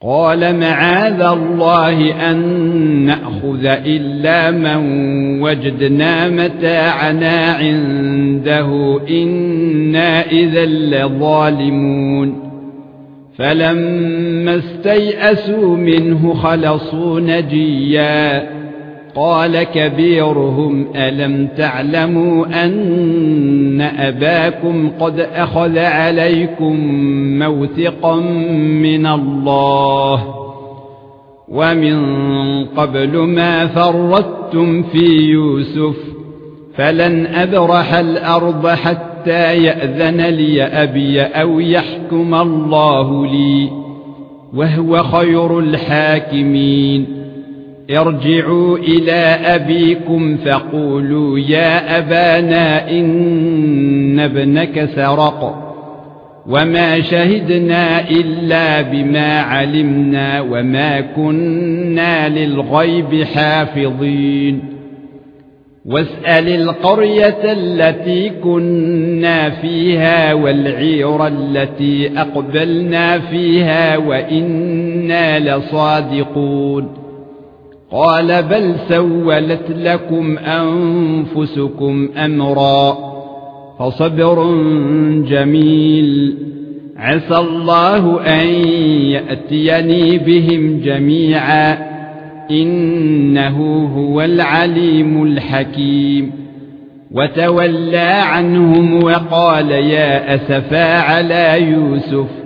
قال معاذ الله أن نأخذ إلا من وجدنا متاعنا عنده إنا إذا لظالمون. فلما استيئسوا منه خلصوا نجيا. قال كبيرهم ألم تعلموا أن أباكم قد أخذ عليكم موثقا من الله؟ ومن قبل ما فرطتم في يوسف فلن أبرح الأرض حتى يأذن لي أبي أو يحكم الله لي وهو خير الحاكمين. ارجعوا إلى أبيكم فقولوا يا أبانا إن ابنك سرق وما شهدنا إلا بما علمنا وما كنا للغيب حافظين. واسأل القرية التي كنا فيها والعير التي أقبلنا فيها وإنا لصادقون. قال بل سولت لكم أنفسكم أمرا فصبر جميل. عسى الله أن يأتيني بهم جميعا. إنه هو العليم الحكيم. وتولى عنهم وقال يا أسفا على يوسف.